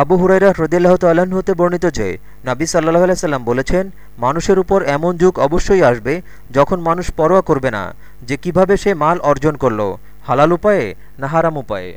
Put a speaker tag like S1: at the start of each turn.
S1: আবু হুরাইরা হ্রদিল্লাহ হতে বর্ণিত যে, নাবি সাল্লাহ আলাইসাল্লাম বলেছেন, মানুষের উপর এমন যুগ অবশ্যই আসবে যখন মানুষ পরোয়া করবে না, যে কীভাবে সে মাল অর্জন করল, হালাল উপায়ে না হারাম উপায়ে।